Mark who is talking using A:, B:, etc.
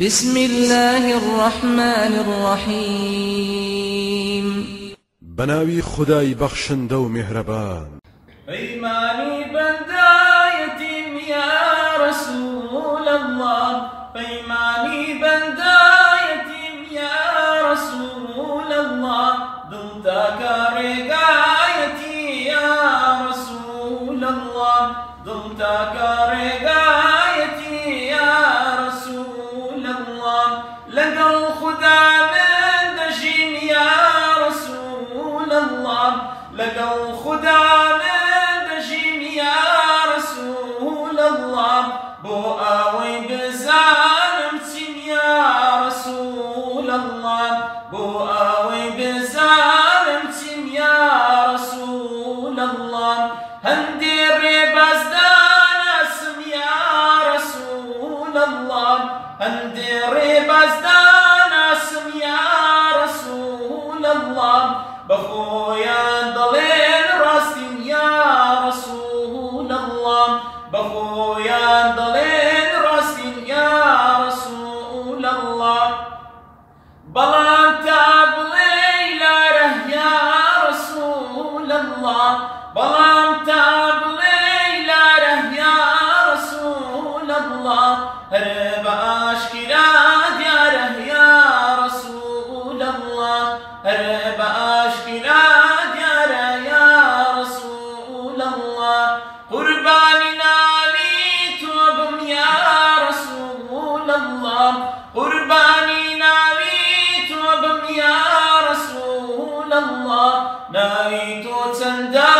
A: بسم الله الرحمن الرحيم.
B: بناوي خداي بخشن دو مهربان.
C: بيماني بندايتي يا رسول الله. بيماني بندايتي يا رسول الله. ضدك رقايتي يا رسول الله. ضدك رقايتي الخدا من دشين يا رسول الله. بو الله بلان تاب ليلة يا رسول الله. هرب أشكلات يا يا رسول الله. هرب أشكلات يا يا رسول الله. قرباني نالي توبم يا رسول الله. قرباني نالي توبم يا رسول الله. نالي توتندم